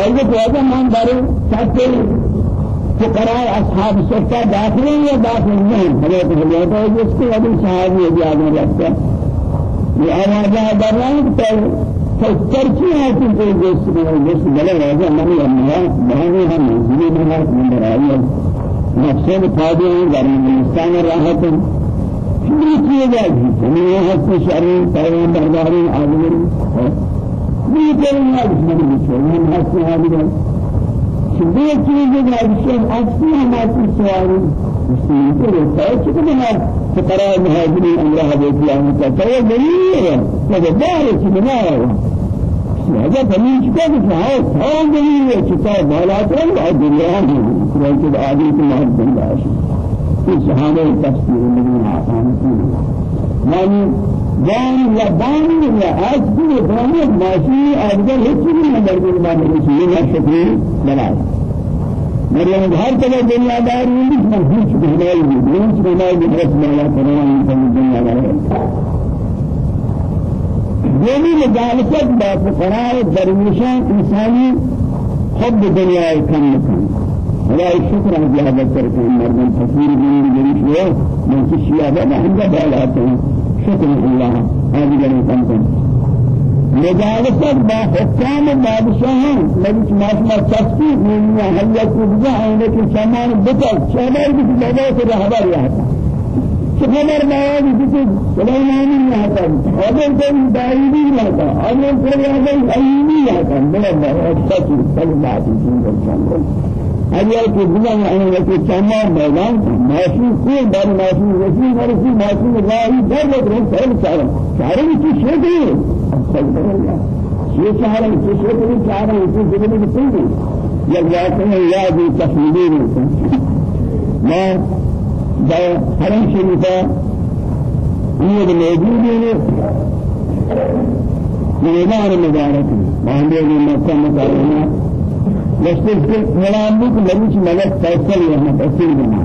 فائدة هذا من داري ساتي فقراء أصحاب السفة داخلين يا داخل نہیں حضرت حضرت ہے جس کے ابھی صحابی بھی آگے رکھتا ہے یہ آوازہ در رہا ہے کہ ترکی ہے کہ کوئی جس کو جس بلے راجہ منی امنا بہانی ہم منزلی بہت من برائی نفسه فاضي در انسان راحت یہ کیے جائے ہمیں یہ ہے کہ شرع پیغمبر دارین عالمین یہ کریں گے اس میں چھوڑنا ہے کہ عالمین یہ چیزیں جائیں اصلی ہماری سوال مسلم کو رہتا ہے کہ بنا فقراء مهاجرين الله بيت الله تعالى دليل هذا بارك بنا هذا دليل كذا هذا هذا دليل كتاب ولا ترى الدنيا كذا عادي كما الله في صحابة التفسير الذين أعطانا يعني جان یا بان یا آج کی بان ماشی افضل ہے کہ نہیں مرد بان رسول اللہ شکری بنائے مریم ہر طرح دنیا دار نہیں میں ہیچ بنائی نہیں بنائی نہیں رسول اللہ فرمان کی دنیا دار مجالست با فقراء درویشان انسانی حب دنیا کم کم ولا شكر على هذا التركان مرد تفسير من جريش له من كشيا بنا عند بالاتهم شكر الله هذه جريش كم مجالسة با حكام بادشاهان. لذلك ما شما تفسير من هل يكون جاء عندك سامان بطل. سامان بطل لذلك رهبر يحتا خبر ما بطل سليماني يحتا هذا كان دايدي يحتا هذا كان أيوبي يحتا من الله أكثر كلمات من اگر کہ میں آنے کے تمام میدان معاشی کوئی بار معاشی وسیع ورسی معاشی راہی در لگ رہے سر چارہ چارہ کی شے دے یہ چارہ کی شے دے چارہ کی شے دے کی دے یا جاتے ہیں یاد تفصیلی میں دا حرم شریفہ یہ موجود ہے میدان مبارک باندې مکہ مکرمہ مستقبل کہ مریض ملک فیصل ہے تفسیر بنا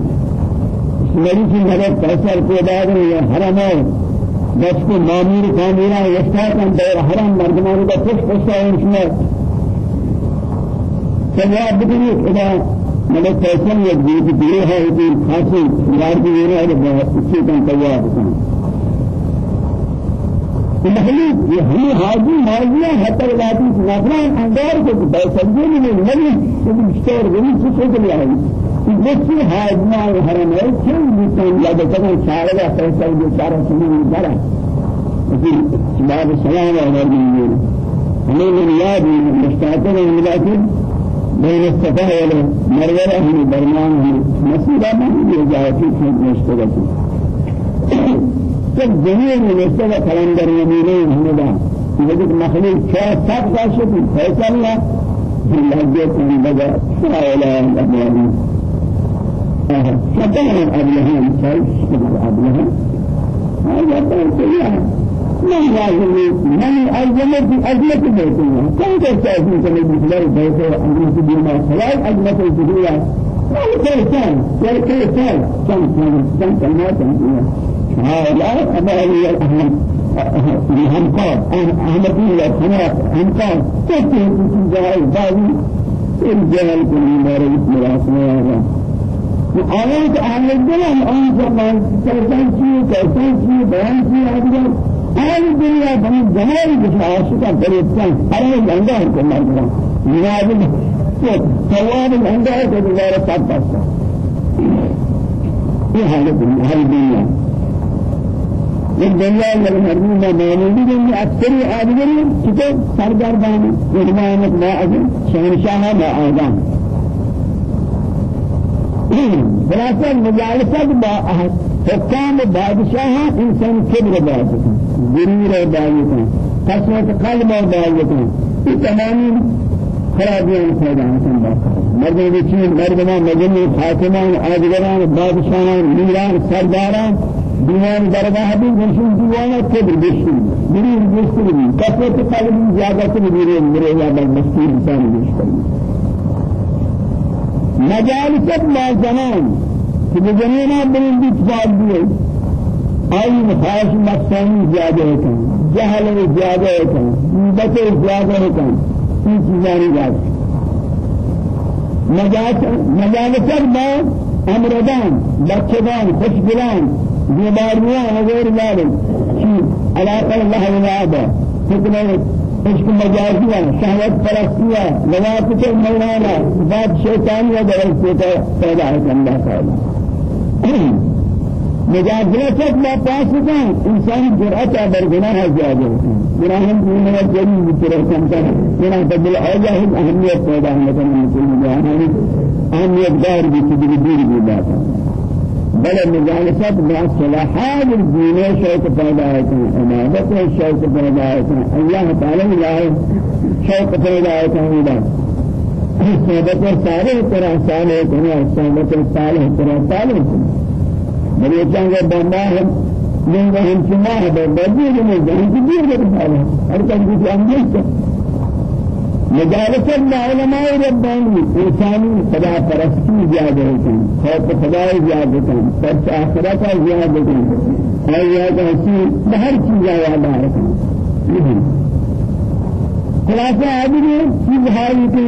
مریض ملک فیصل کو بعد یہ حرم ہے بس کو مامور کامیرا یستا کن دور حرم مردمان کا خوش خوشا ہے اس میں سواب بدنی اذا ملک فیصل یہ دیرے ہے کہ خاصی یار کی ہے اسی کن تواب کن مخلوق یہ ہمیں حاجی ماضیہ حتر ذاتی نفران اندار کو بیسجین میں نبی کہ مشتور غنی سے سوچ لیا ہے۔ نفسی حاجنا حرم ہے کیوں بیتن یا بچنا چارہ فیصل جو چارہ سنی جارا اسی باب السلام علیہ وسلم ہمیں من یاد مشتاقن الملاکن بین الصفا والمروہ ہمیں درمان ہمیں نصیبہ میں یہ جاتی تھی سب جميع من كلندر يمينين هندا يجب مخلوق شاء سب كاشف فيصل لا في اللهجة من بدا سائلا الأبواب شبه أبلهم شايف شبه أبلهم هذا بيتنا من لازم من أزمة أزمة بيتنا كم تستأذن كم يبصر بيته أمريكا بيما خلاص أزمة الدنيا ما كيسان كيسان كم كم كم كلمات هؤلاء الأهم الهمقار أحمدية الخناق همقار تكتب في جاهل باوي الجاهل كل مبارك مراسمة آیات أهل دلم آن زمان کیسان چی کیسان چی بیان چی آدم أهل دنیا بنی جمال عاشقا فريدان هر لنگا ہے کہ مرد نیاز ثواب لنگا ہے کہ دوبارہ سب بس یہ حالت أهل دنیا الدنيا المرموم مانوی دنیا اکثری آدمی چطور سردار بانی رحمانت ما أجل شهنشاه ما آدم خلاصہ مجالسات با حکام بادشاہ انسان کبر بادشاہ غرور بادشاہ قسمت قلب بادشاہ یہ تمامی خرابیاں پیدا ہوتا ہے مردم چین مردمان مجنی خاتمان آدگران بادشاہان میران سرداران دیوان درگاہ بھی گرشن دیوانا کبر بشن مریر بشن بھی کثرت قلب زیادہ سے مریر مرے یا بل مسکین انسان بشن مجالست ما زمان کہ بجنینا بلندی اتفاق دیئے آئی مخاش مقصانی زیادہ ہوتا جہل زیادہ ہوتا نیبت زیادہ ہوتا این چیزانی جاتا مجالسات با بیماریان وغیر ذلك شيء علاقه الله وعده حكمه عشق مجازیہ شہوت پرستیہ نوافت مولانا بات شیطانیہ درستے پیدا ہے اللہ تعالی مجازلت ما پاسدان انسان جرأت بر گناہ زیادہ گناہ دین و جری بطرح کمتا گناہ بدل اوجہ اہمیت پیدا ہے مثلا مسلم جہانی اہمیت دار بھی تدبیر بھی باتا بل مجالسات مع صلاحات الدين شوق پیدا ہے عبادت شوق پیدا ہے اللہ تعالی لا شوق پیدا ہے صحبت صالح طرح صالح طرح صحبت صالح طرح صالح بل يتانغ بما هم من هم سماه برديه من جهنم كبير بالحالة هر كان في أمجلس مجالس العلماء رباني إنساني خدا پرستی زیادہ ہوتی خوف خدا زیادہ ہوتی سچ آخرت زیادہ ہوتی اور یہ کہتی ہر چیز یاد آ رہی خلاصہ آدمی چیز ہاری کے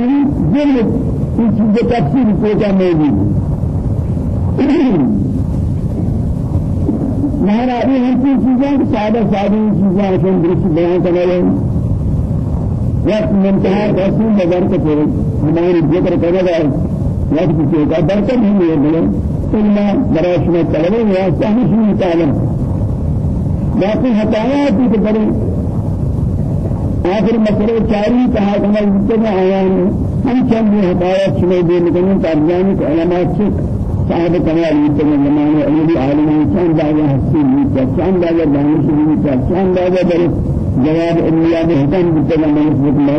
دل اس چیز تفصیل کو کا موجود مہارا ابھی ہم چیزیں سادہ سادی چیزیں ہیں درست بیان کرنے وقت منتهى رسول کے پھر ہماری ذکر کرے گا وقت کے کا برکت نہیں ہے بولے ثم براش میں چلے یا صحیح نہیں تعلم باقی ہدایات کی بڑی آخر مسئلے چاری کہا کہ میں میں آیا ہوں ہم چند ہدایات سنے دے لیکن ترجمانی کے علماء سے صاحب کمال یہ زمانے علی عالم چند دعوی حسین چند دعوی دانش چند دعوی جواب الله بهتم بتلا من اسمك ما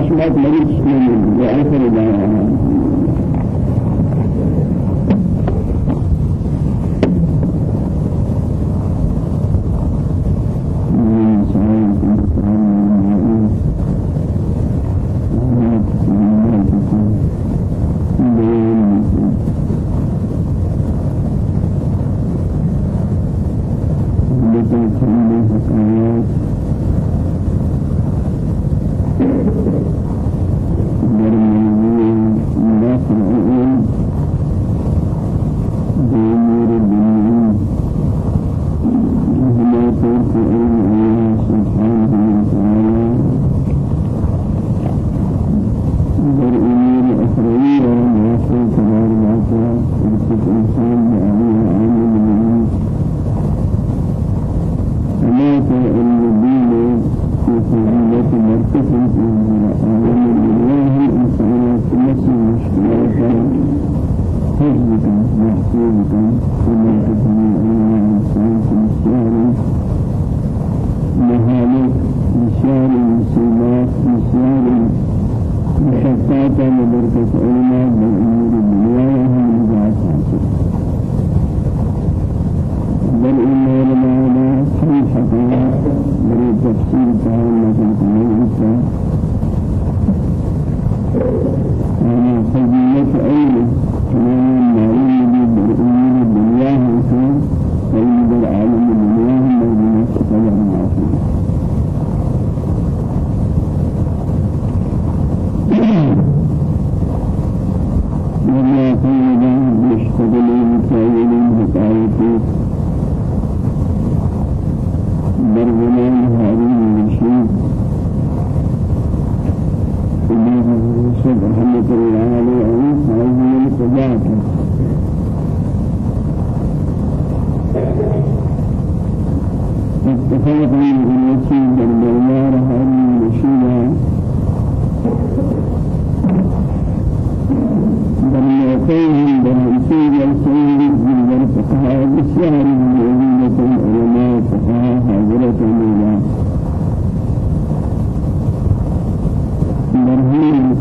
برهان.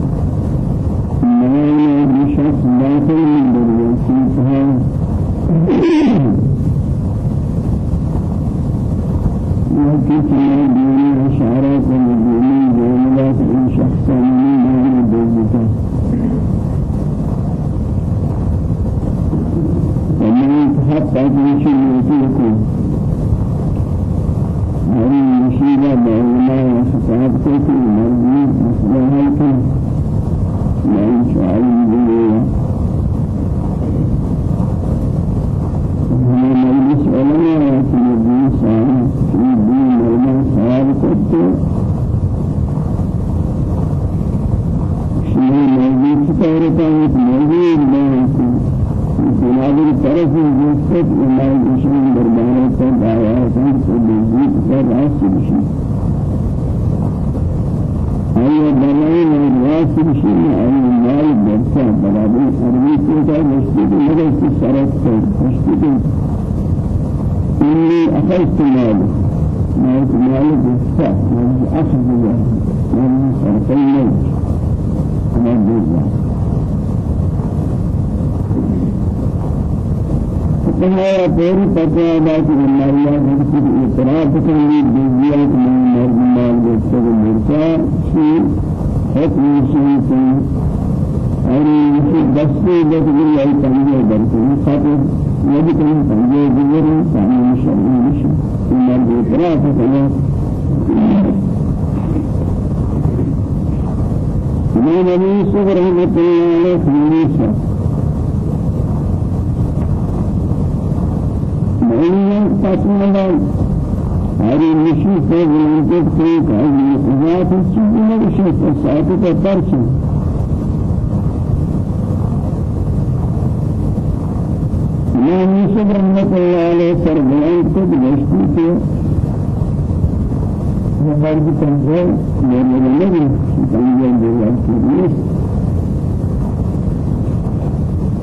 مانا بشخص باطل من دروسيتها وكيف ما دون إشارة ومدون دون لا تكون شخصا من دون دروسيتها وما يتحقق من شيء يكون علماء علماء حساب كيف مرضي مسلمان كيف ما إن شاء الله هما مجلس علماء في الدين سام في الدين علماء سام كتب شنو مجلس كتاب كتاب مجلس ما جناب طرف جسد ما يشين دربارة دعوة سبزيت فراس بشي أي بلاي راس بشي أي مال برسا برابر أربي كذا مشتي مدرسة سرت مشتي إني أخذت مال. مال مال برسا مال أخذ. مال مال سرت المال مال برسا فهذا پوری پتہ ہے اللہ نے کی اعتراف کرنے دیویات میں مرد مال کے مرچا شی حکم شی سے اور یہ دستے دستے یہ تنگے درتے خاطر یہ بھی کہیں تنگے دیگر سامنے شرعی مش مرد اعتراف کرنے میں نبی و تعالی نے علم تسمعنا هذه المشي في المنطق في هذه الشيء ما يشوف الساعة تبرشة ما يوسف رحمة الله عليه سربلان قد بشتي في وقال بتنزل من النبي تنزل بالله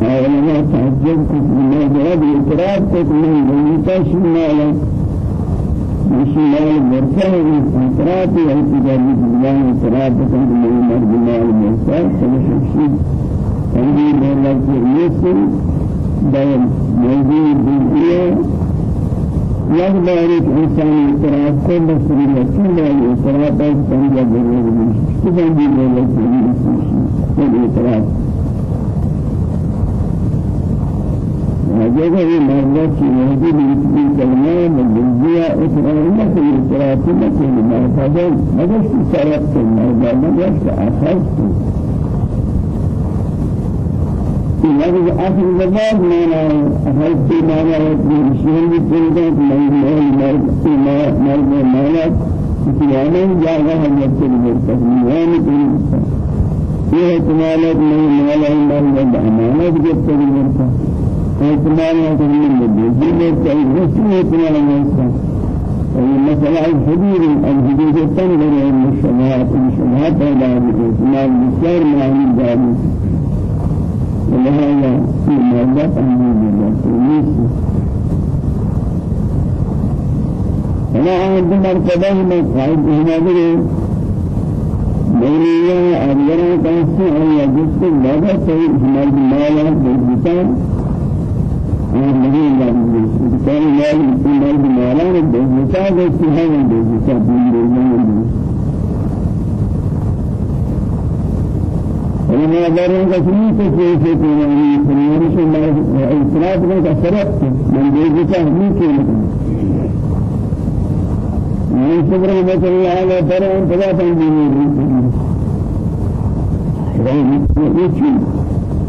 علماء تعجب كما جواب اعتراف كما بنيتا شمالا شمال مرسل اعتراف اعتراف بالله اعتراف كما مرد مال مرسل كما شخصي عندي مولا كريسل دائم موجود بالله يقدر إنسان اعتراف کو بسری رسول الله اعتراف پر سمجھا ضرور ہے کسی بھی مولا كريسل اعتراف جگہ یہ مرد کی موجود ہے کلمہ مجزیہ اقرار نہ کوئی اقرار نہ کوئی مرد مگر اس طرف سے مرد مگر سے أساس کو لفظ آخر زمان مانا أخذت مانا وشيل بكلمة مرد مرد مرد مانا كيانا جاء هم يكتب بالتسميان كلمة یہ احتمالات نہیں مالا. مرد امانت جب تک کہ من کوئی رسم احتمال نہیں ہے مثلا الحدود الحدود تنظر إلى الشبهات الشبهات هذا احتمال بسير معاني داري ولهذا في موضع تنظير الرسول أنا عند مرتبة من قائد هنا موليا أبينا كاسي أو يجلس لذا سيد همال مالا بيتان النبي الله كان مال مال مالا بيزكاة استهان بيزكاة دين دين فلما دارين كثير كثير كثير يعني فنورش ما إسراف ما كسرت من بيزكاة مين كده من صبر ما تقول على درون ثلاثة دين دين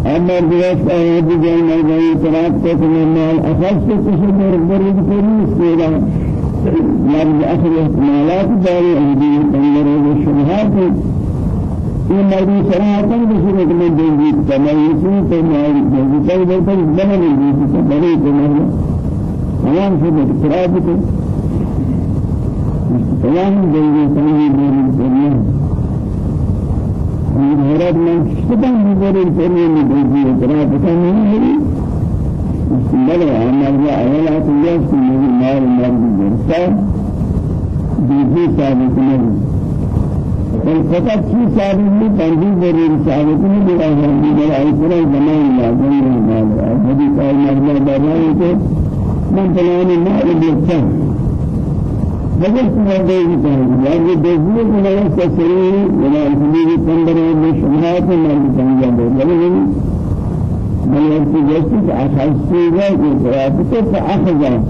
أما الجواز أيضا جل مرجعي تراك تكمل مال أخذ كشف مربرد كريم سيدا لفظ آخر احتمالات داري أهدي تنظر الشبهات في مرضي صراحة بشرة من دنجي تميزي تميزي دنجي تميزي تميزي دنجي تميزي تميزي تمام شبه ترابط تمام دنجي تميزي تميزي حضرت من شدن نظر الكريم بيجي اعتراف كان هي بل عمل أولا تجاز من مال مال الجرسة بيجي ثابت نبي فقط شيء ثابت من تنزيل ضروري ثابت من بلا هم بلا أيسر زمان لازم مال هذه قال مرنا برنا من فلان مال مگر سمجھے گی چاہیے یعنی دیکھنے کو نہیں سسری ولا الحمد تندر میں شمات میں سمجھا دے بلکہ بل في جسد أخذتها كتابته فأخذها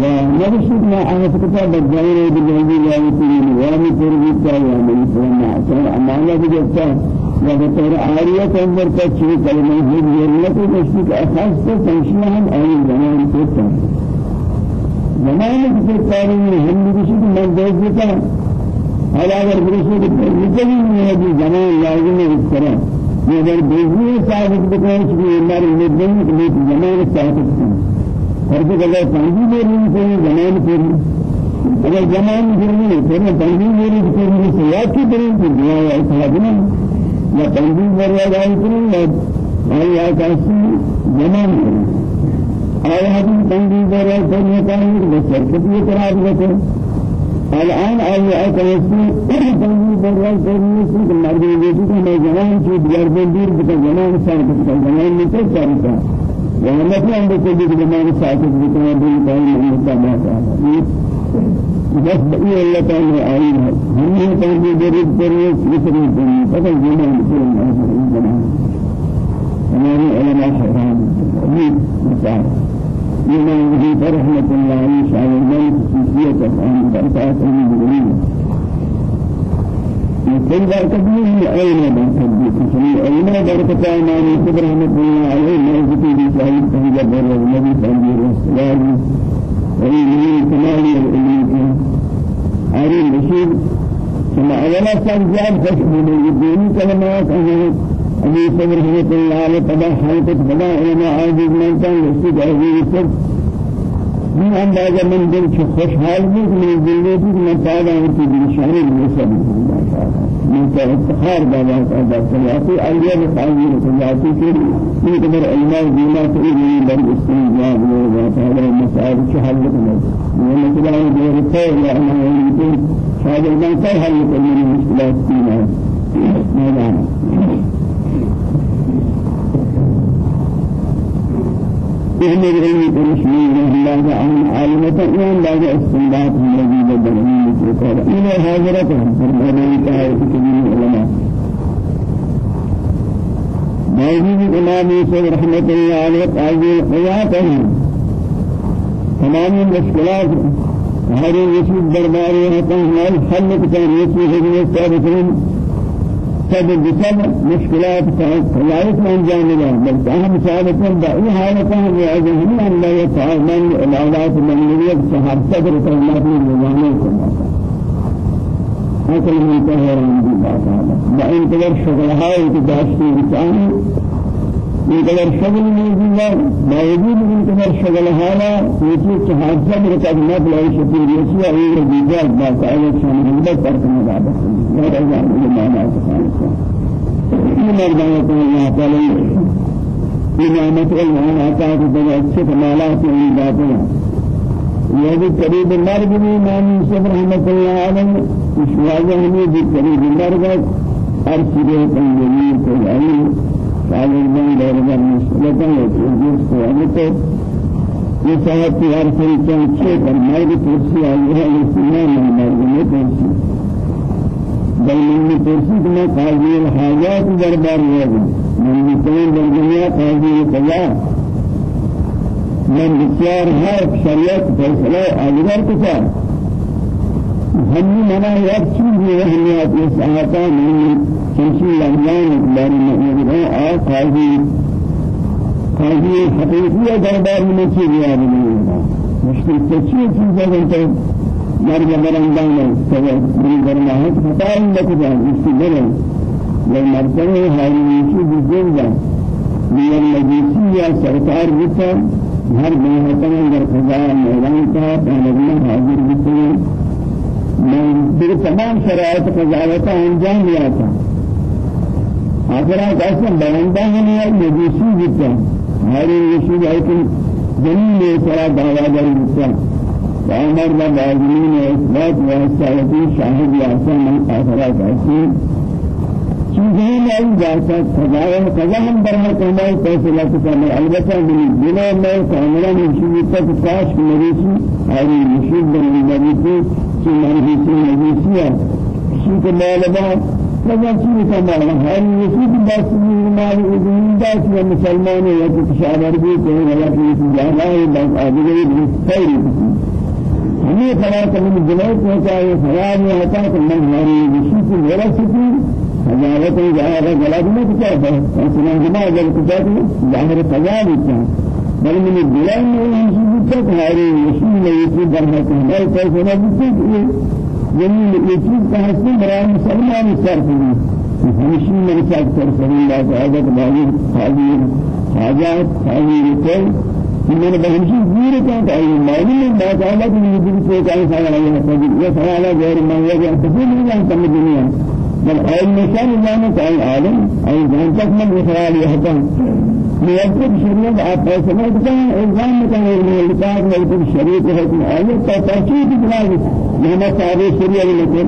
ونرشد ما أخذ كتاب الجاهل بالجهل لا يترين ولا يترين ولا يترين أمانة بجسد وبطور عارية أنظر تشري كلمة هي جرلة تشري أخذت تنشيها أي زمان كتاب زمانے کی تاریخ میں بھی کسی کو من دیکھ دیتا حالا اگر برسول رجلی نہیں ہے زمان لازم ہے اس طرح یہ اگر بیزی ثابت بکنے چکی ہماری مدن کہ زمان ثابت ہے فرض اگر پانچی دیر نہیں کوئی زمان پھر اگر زمان پھر نہیں پھر پانچی دیر پھر نہیں سیاق کی طرح کی دنیا ہے ثابت نہیں یا پانچی دیر یا جائے پھر یا آئی آکاسی زمان پھر نہیں کہیں کہ شرکت یہ قرار بکنے الآن أي أكلسي تنجي برای تنجي که مردی ویسی که میں جوان چی دیگر بندیر بکن؟ جوان سال بکن جوان نیچه سال بکن. و همتی هم بکن که جوان ساکت بکن دل کاری محمد باتا بس بقي الله تعالى آئین ہے ہم نے تنجی برید کریے کسری دنی پتہ جوان بکن جوان ہمارے علماء مثال إيمان به فرحمة الله عليه شاء الله خصوصية عن بركات المجرمين كل بركته أين بركته كسمي أين بركة إمام كبر رحمة الله عليه ما يزكي بسعيد فهي بر النبي صلى الله عليه وسلم وإيه كمال العلم عارين بشير كما أولا سنجاب خشب من الدين كلمات أنه أبي صبر رحمة الله عليه حالة تبع علماء عاجز من كان يسجد أبي صبر من أندازة من دل خوش حال بيك من الدلتي من تعالى أنت بنشاني من سبب من افتخار بابا تعالى سيأتي أولياء بخاجين سيأتي كل من كبر علماء تريد من بر استنجاب الله تعالى مسائل شهر لكم من مثلا دور الخير يا أنا يمكن هذا ما كان حل من المشكلات فينا ما العلم برسمي الله عن عالمة إيمان بعد استنباط الذي بدلني وقال إلى حاضرتهم فرمان تعالى كبير العلماء موجود الإمام يوسف رحمة الله عليه قاضي قياته تمام المشكلات هذه يسوع درباري هذا الحل كتاب يسوع هذه السابقين سب بسب مشكلات خلائق من جانبه بل أهم سعادة بأي حالة يعزهم أن لا يتعامل الأولاد من يريد سهر صدر كلمات من جانبه أكل من تهر عندي بعد هذا بأين تقدر شغل هاي تداشتي بتعامل يقدر شغل موجود باوجود من قدر شغل حالا يجي حادثة بركات ما بلاي شفير يسوع أي رجال باك أي شان هذا فرق ما بعد ما رجع ما ما في مردانة الله تعالى إمامة الإمام أتاك بجا أشف مالات من ذاتنا يهدي قريب المرض من إمام يوسف رحمة الله عليه. إشواجه من قريب المرض؟ أرسله تنجمين كل شاگردان یکیز سوالتا یہ صاحب کی ہر سری چند چھے پر مائد پرسی آئی ہے اسلام میں مرگنے پرسی بل من کہ میں قاضی الحاجات دربار گا من در دنیا قاضی قضا من بسیار ہے شریعت فیصلہ آجگر کتا ہم منا یک چیز یہ اہمیت اس آتا من لميان إقبال المؤمنين آه قاضي قاضي حقيقية دربار من سوريا بنينا مشكل تشيء چیزا انت مرد برندان سوى من درماه خطا لك جان استدلال لو مرتبه هاي يشي بجنجا من المجلسية سرکار بتا ہر بہتن در خزار میدان کا پہلے حاضر بتا در تمام شرائط قضاوت انجام دیا تھا آخرا قسم بیاندا ہے مجوسی جتا ہماری یشو لیکن زمین میں سرا دعوا داری جتا فامر و بازمین اثبات و سایتی شاہد یاسا من آخرا قسم سبحان الله سبحان سبحان برهان كما يقول الله سبحانه البتة من بلا ما كاملا من شيء تكفاش مريس أي مشيب من مريس سمعه سمعه سمعه شيء كما لما لما شيء كما لما هل يشيب بس من ما. يؤذن بس يا مسلمان يا تشعر به كهنا لا في جهلا بس أبدا يستير ہمیں خبر کرنے کی ضرورت ہے کہ خراب ہوتا ہے کہ من ہماری مشی سے میرا سکون حجالت جاهر جلاد ما تجاه أصلا جماعة جلاد تجاه جاهر كان بل من الدلال من يجيب تجاه يشيل يجيب برهة بل تجاه بتجاه جميل يجيب تحسن برا مسلمان صرف مشي من صرف صرف الله هذا بعدين هذه حاجات هذه كل من بهمشي غير كان أي مالي ما تعالى من يجيب تجاه سوالا يا سوالا غير ما يجيب تجاه من الدنيا بل أي مكان جانب أي عالم أي جان تك من يسأل يهتم ليكتب شريعة آپ ایسے نہیں بتائیں الزام بتائیں علم الکتاب ليكتب شريعة حکم آیت کا تحقیق بنا محمد صاحب شریعہ لیکن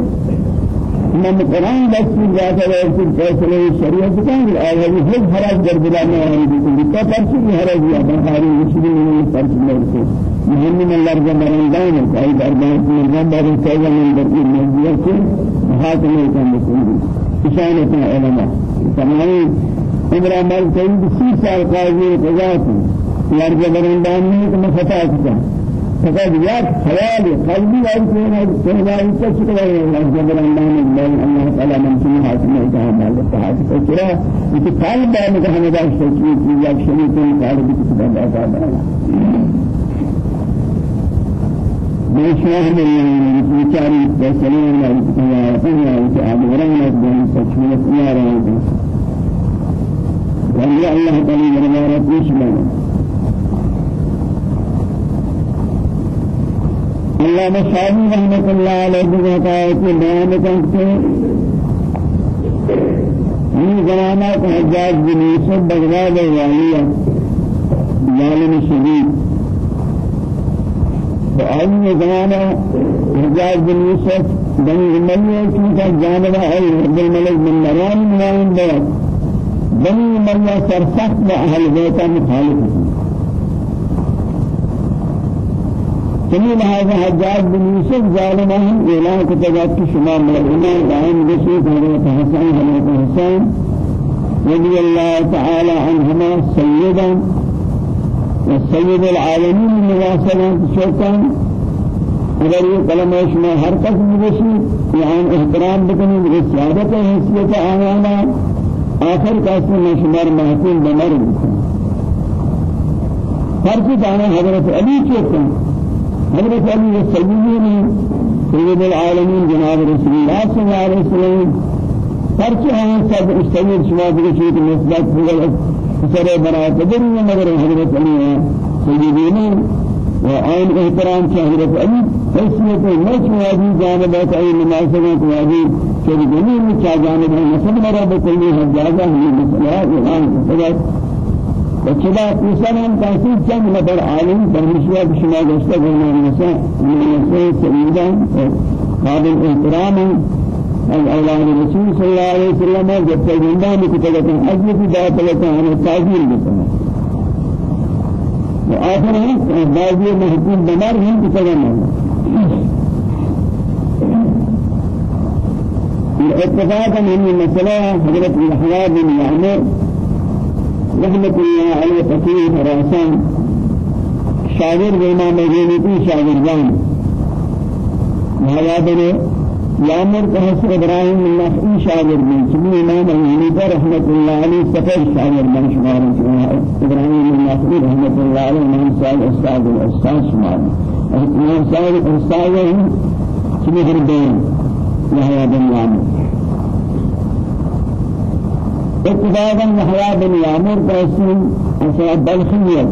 من قرآن بس في ذات الوقت فیصلے شریعت بتائیں آیت حج حراج در بلا میں آنے دیتے ہیں پرچی بھی حراج یا بخاری مسلم میں پرچی میں رسے محمد اللہ رضا مرندان ہے کہ مرزان بار سیدہ من این موضوع سے محاکمہ کا مسلم اشانة علماء تمامی عمر عمل کوئی بسی سال قاضی قضا کی یار کے برندان خطا کیا فقط یاد خیال قلبی اور کوئی کوئی کا شکر ہے اللہ کے برندان من سے حاصل ہے کہ ہم تعالی کو کرا کہ قلب میں کہ ہمیں داشت کی یا شریک کو قلب کی میں بیچاری فیصلے میں کہ آپ ورنہ بن یار ہیں وهي الله تعالى پیش لنا الله مشاهد رحمة الله عليه بقاء في بيان کرتے یہ زمانہ حجاج بن یوسف بغداد والیہ ظالم شدید تو آئین زمانہ حجاج بن یوسف بنی امیہ کی جانبہ ہے عبد الملک بن مروان ملائم بیت بني مريا سرسخت لأهل بيتا مخالف جميل هذا حجاج بن يوسف ظالمهم إعلان كتبات كشما ملعنا دائم رسول حضرت حسن حضرت حسين رضي الله تعالى عنهما سيدا والسيد العالمين مواصلة شوكا اگر یہ کلمہ شما ہر کس بگشی یعنی احترام بکنی بسیادت حیثیت آیانا آخر کاسی میں شمار محسوم بمر. فرق دانا حضرت علی چوکا حضرت علی سیدی نے سید العالمین جناب رسول اللہ صلی اللہ علیہ وسلم. فرق ہیں سب استعمال شما بکشی کہ نسبت بگل سر برا قدر مگر حضرت علی نے وآن احترام حضرت علی حیثیت مچ واجی جانبات ای مناسبات واجی کہ جميع میں کیا جانب ہے مسئلہ مرا بکل ہے جاگہ ہے مسئلہ اعلان کرتا وكذا كسرهم تحصيل كم نبر عالم برمشوا بشما جسد قلنا من النساء سيدا قابل احتراما الأولاد الرسول صلى الله عليه وسلم جب تجندان كتبت حجم في لك عن التعزير بسنا وآخر ہے بعضی محکوم بمار ہیں كتبنا اتفاقا من المسألة حضرت الحياة بن يعمر رحمة الله عليه فقيه خراسان شاگر بما مجينتي شاگر جان وهذا بن يعمر كهس إبراهيم النخعي شاگر بن سمي إمام الحنيفة رحمة الله عليه سفر شاگر بن شمار إبراهيم النخعي رحمة الله عليه من سال أستاذ الأستاذ شمار إمام سال الأستاذ سمي هربين يحيى بن يعمر اتفاقا يحيى بن يعمر قاسم أصاب بلخية.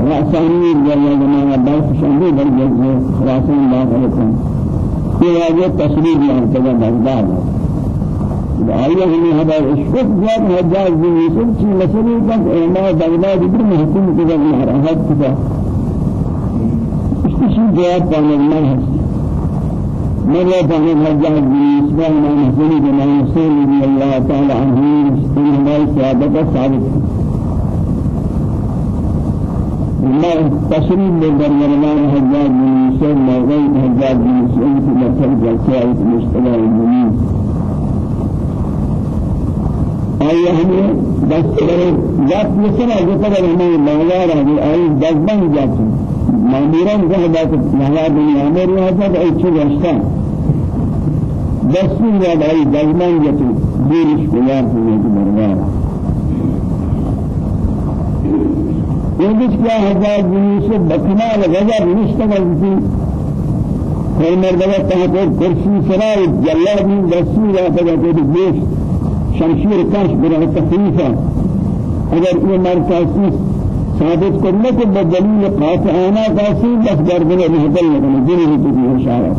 رأساني جل جماعة بلخ شنبه بل جل خراسان الله عليكم في واجه تسليم يعني كذا بغداد آیا ہمیں ہمارا اشفق جات حجاج بن یوسف کی مسئلے تک علماء بغداد ادھر محکوم کیا مہاراجات کیا اس کی جواب پانے میں ہے مرة بن الحجاج بن حسين رضي الله تعالى عنه من هذه سعادة ثابت ما تشريف للبرمان الحجاج بن يوسف ما غير الحجاج بن يوسف في مركز جلسة مشتبه المنيس أي هم بس جات مثلا جت هذه مولا رضي أي دزبان جات. ماموران ذهبت نهار بن عمر هذا أي شيء أشتان دستور یا دای دزمان جتو دیرش بیان کنید مرمان يجلس كلا حجاج بن يوسف بكمال غضب نشتغل في كل مرتبة تحت كرسي سراي جلاد من دستور هذا كده جيش شمشیر کش برای تخلیفه اگر یہ مرکزی ثابت کرنے کے بدلیل قاطعانہ کاسی بس گردن محبل لگنے جنہی ہی تکی اشارہ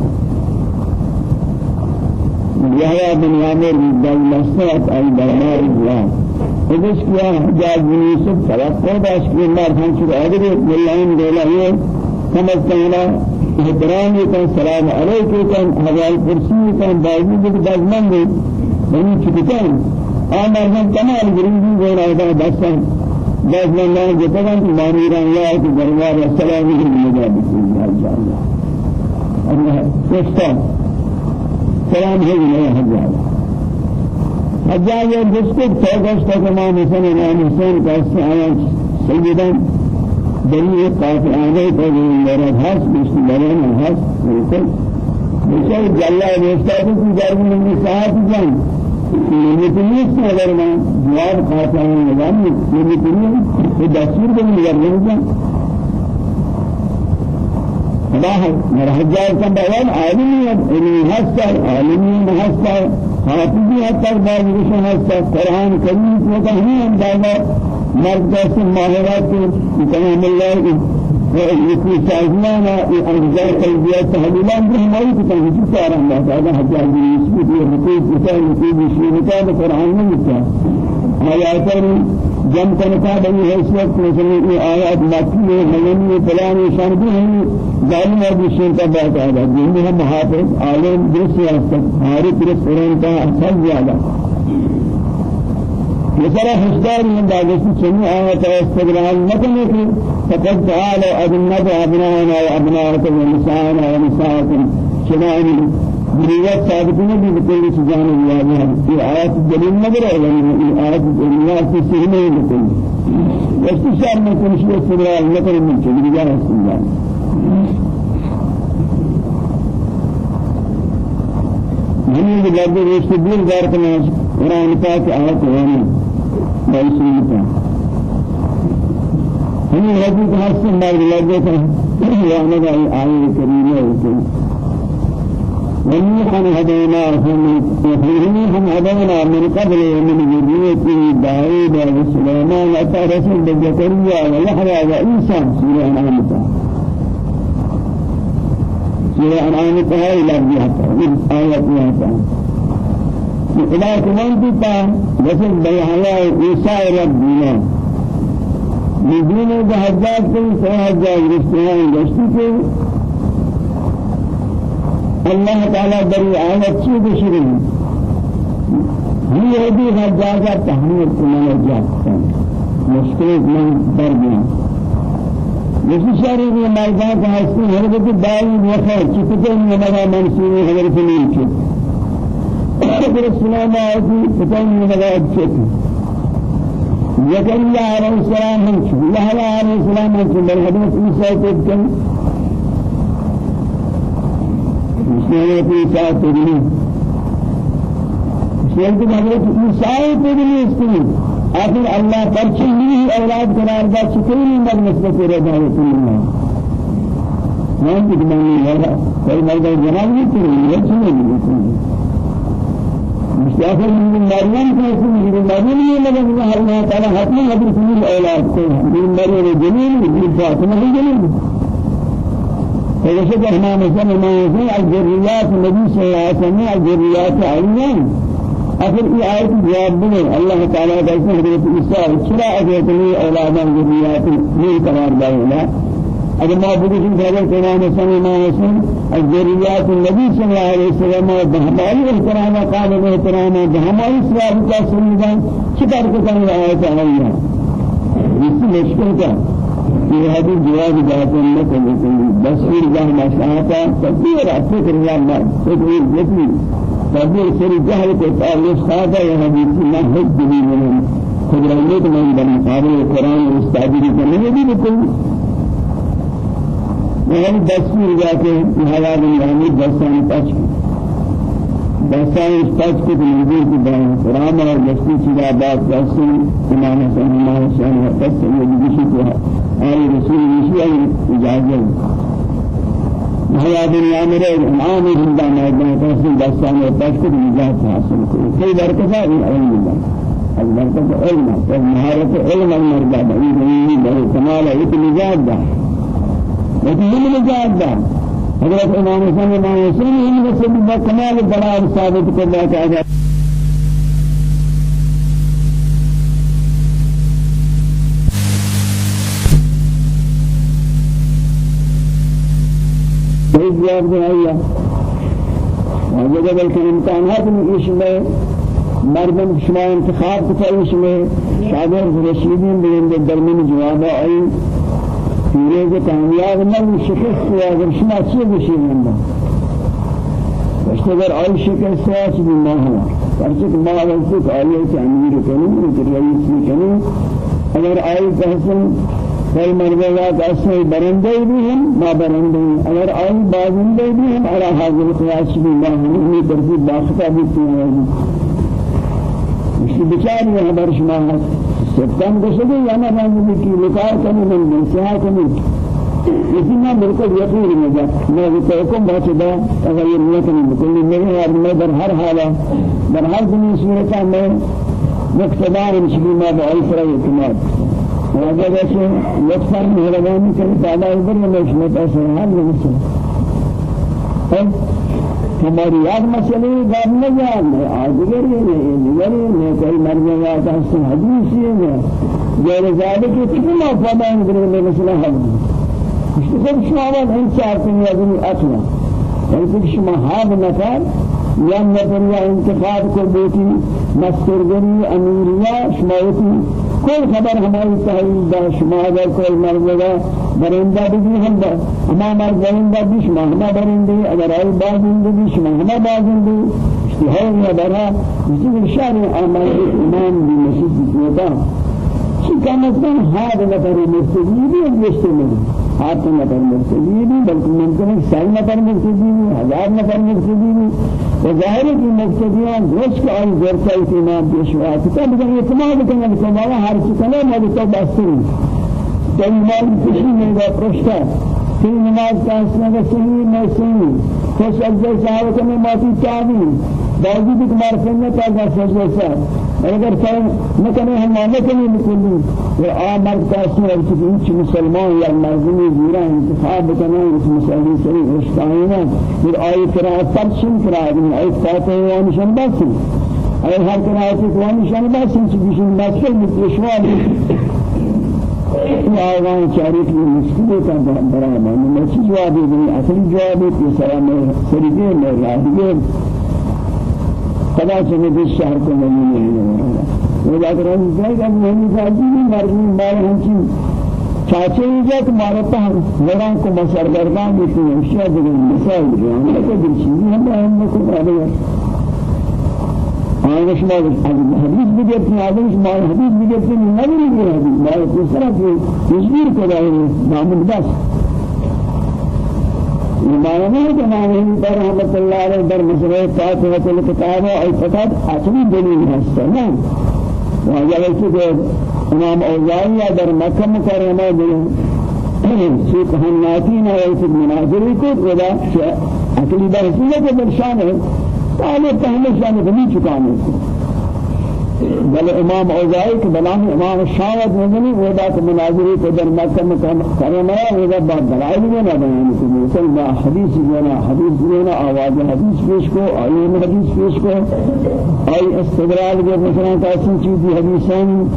يحيى بن عامر بن دولسات أي برمار الله إذا حجاج بن يوسف توقع باش کہ مار ہم شروع اگر ملائن دولا ہے سمجھتا احترام کن سلام علیکم کن حوال کرسی کن باوجود کہ دزمن بني چکتان آمار من کمال گرینگی گونا ادا دستان دست من لا جتگان تو مانیران یا تو دربار السلام مجاب بسم الله. الله سستا سلام ہے نہیں حجاج حجاج یہ جس کو توگش تک امام حسن امام حسین کا آیا سیدان دلیل قاطع آنے پر میرا ہاس بسم الله ہاس بالکل بشر جلا وستاد کی جرم میں صاحب جان. نمیتونی اگر من جواب خاطر نظام نمیتونی یہ دستور کو نہیں کرنا خدا مرحجار کا بیان عالمی علمی ہستا عالمی ہستا حافظی حتی بعض رشن ہستا قرآن کریم کو کہیں اندازہ مرد جیسے ماہرات کو تمام اللہ ويكون سازمانا أنزال قلبيات تحليلان به ما يكتن في سارة الله تعالى حتى عند يسبب يرقيب كتاب يقيب يشير كتاب القرآن من كتاب آيات جم كنتا بني حيثيت مثل یہ آیات مکی ہے مدنی فلانی شان بھی ہیں ظالم اور بشین کا بات آیا جن میں محافظ عالم درس سیاست ہماری درس قرآن کا اثر زیادہ مثلا حسدار من سمي آيات استقرار نكنه فقد تعالى أبنب أبنائنا وأبنائكم ونسائنا ونسائكم شمائنا بريات ثابتين بكل سجان الله في آيات الدليل نظر ولا آيات الدليل في سهمين بكل واستشار من كل شيء استقرار نكنه من كل رجال السجان من يجب أن يستبين ذلك قرآن پاک آیت ہے بيسيطا هم الذي تحسن بعد لجة وأنا آية كريمة ونوحا هديناهم ونوحا هدينا من قبل ومن ذريته داود وسليمان أتى رسول بزكريا ويحيى وعيسى سورة أنعام سورة أنعام هاي لفظها آياتها إذا كنت مثل بيحيى عيسى ربنا. بدون جهازات كل سهجات رسولان الله تعالى دري آيات شيء بشرين هي هذه هجازات تحمل كمان جاتا مشكلة من دربنا جس شهر میں میدان کا ہستی ہے کہ دائی وفا چکتے ہیں لگا منصور حضرت نیچے ذكر السلام عليكم فتن مدد شكل زكريا عليه السلام. هم يحيى عليه السلام. هم بل حديث عيسى تذكر مسلمة عيسى تدري مسلمة حضرت عيسى تدري اسمه آخر الله پرچی نہیں أولاد قرار دا چکری مر نسبت رضا رسول اللہ میں کتمانی ہے کوئی مرد جناب نہیں کریں یہ چیز مستعفر من مريم كيسي من مريم يلقى من الله تعالى حتما حضر سنين أولاد من مريم جميل من فاطمة جميل فيشد إحنا مثلا ما يسمع الذريات النبي صلى الله عليه وسلم الذريات عليا. آخر ای آیت جواب تعالیٰ کا اس میں حضرت عیسیٰ چرا اجازت لی اولاداں ذریات نہیں قرار دائے اگر ما بودیم خبر کنان سمی ما اسم الجريات النبي صلى الله عليه وسلم بهمائي احترام قابل احترام بهمائي سواب کا سنیدان چکار کو آیت آئیہ اس مشکل کا جواب جاتے ہیں کہ بصیر جہاں مشاہتا تدبیر فکر اللہ فکر جسمی تدبیر سری جہل کو تعلق خاصا یہ حدیث نہ حد بھی من خبرانیت من بن قابل قرآن استعبیری کرنے بھی بکل وهم دستور جاتے حلال یعنی دستان پچ دستان أستاذ کو منظور کی بیان قرآن اور مستی چیزا بات دستی امام حسن امام حسین بشی کو آئی رسول بشی آئی اجازت حیا دنیا رہے امام زندہ میدان تحصیل دستان أستاذ کو اجازت حاصل کو کئی علم اللہ البركة علم علم إتمجاد ده لكن من مجاد ده حضرت امام حسن امام حسین ان میں سے بھی کمال دلال ثابت کرنا چاہتا صحیح جواب دیا وجد بلکہ امکانات میں اس میں مردم شما انتخاب کتا اس میں شاگرد رشیدین بلند درمین جواب آئی پیرے کے کامیاب نہ شکست ہوا اگر شما چیز بشی مندا اگر آئی شکست ہوا چیز نہ ہوا پرچک ما وقت آئی کہ امیر کنی کہ رئیس کنی اگر آئی کہسن کئی مرضات ایسے برندے بھی ہیں ما برندے اگر آئی بازندے بھی ہیں على حاضر قیاس بھی ما ہم یہ ترتیب باختا بھی شما سبتان گشتے یا نہ رنگ کی لکھا کرنے میں نسیہ کرنے اسی میں بالکل یقین نہیں جا میں تو حکم بہت دا اگر یہ نیت نہیں بالکل میرے یار میں در ہر حالہ در ہر دنیا صورت میں مقتدار مشکل میں بہت سارا اعتماد وجہ سے لطفا مہربانی کریں تعالی ادھر میں ایسے حال نہیں ہماری یاد مسئلے گاب نہ جان ہے آدگری ہے دیگری ہے کوئی مرنے والا حسن حدیث ہے۔ غیر ذلك كما فدان بن مسئلہ حل سب شمال انصاف کی یادنی أصلا بلکہ شما ہاد نفر یا نفر یا انتخاب کو بیٹی مسترگری امیریا شمایتی کوئی خبر ہماری تحلیل دا شما اگر کوئی مرنے برنده بھی ہم ہما مر برنده بھی شما ہما برنده اگر آئی بازنده بھی شما ہما بازنده اشتہار یا برا اسی شان اعمال امام بھی مسجد کیتا کم از کم ہاد نفر مرتدی بھی انجشتے میں ہاتھ نفر مرتدی بھی بلکہ ممکن ہے سال نفر مرتدی بھی ہزار نفر مرتدی بھی وظاہر کی مقتدیان دوست کا آئی زرکا اتمام پیش ہوا تکا بگن اعتماد کرنا کہ ہمارا ہر چکنے میں تو بستری دلیل کسی میں گا پرشتا کہ نماز کا اسنا کا صحیح میں صحیح خوش اجزا صاحب میں معافی اگر سر مانے کے لیے نکلی وہ آ مرد کا اسنا ہے کہ انچ مسلمان یا مازمی زیرا انتخاب بکنے اس مسئلے سے رشتائینا پھر آئی قرآن پرچن قرآن آئی فاتح وانشان باسی آئی ہر قرآن کی وانشان باسی چیزشن باسی متشوال یہ آوان چاریت میں مشکل کا برابر میں چیز جواب دی اصل جواب ہے کہ سلام سریدے میں راہیے خدا سے بھی شہر کو نہیں ہے وہ اگر ہم جائے گا نہیں جاتی مرضی مال ہم چیز چاچے جا کہ مارتا ہم لڑان کو مسردگان دیتی ہیں شاید مثال دی ہم کو دل چیزی ہم ہم کو شما حدیث بگیرتی شما حدیث ما اس طرح کی تشبیر کو نامن بس. معنی کہ نام پر رحمت اللہ علیہ در مسئلہ فاتحہ الکتاب اور فقط اصلی دلیل ہے نا وجہ ہے کہ امام اوزاعی در مکہ مکرمہ دلیل سوق حناتین اور اس مناظری کو ودا اصلی بحثیہ کے درشان ہے پہلے پہلے شان بنی چکا ہے بل امام اوزائی کے بلام امام شاید مدنی وہ بات مناظری کو در مکہ میں کرنا ہے وہ بات دلائل میں نہ بیان کو مثل ما حدیث دینا حدیث دینا آواز حدیث پیش کو آیین حدیث پیش کو. آئی استدلال کے مثلا کیسی چیز حدیثان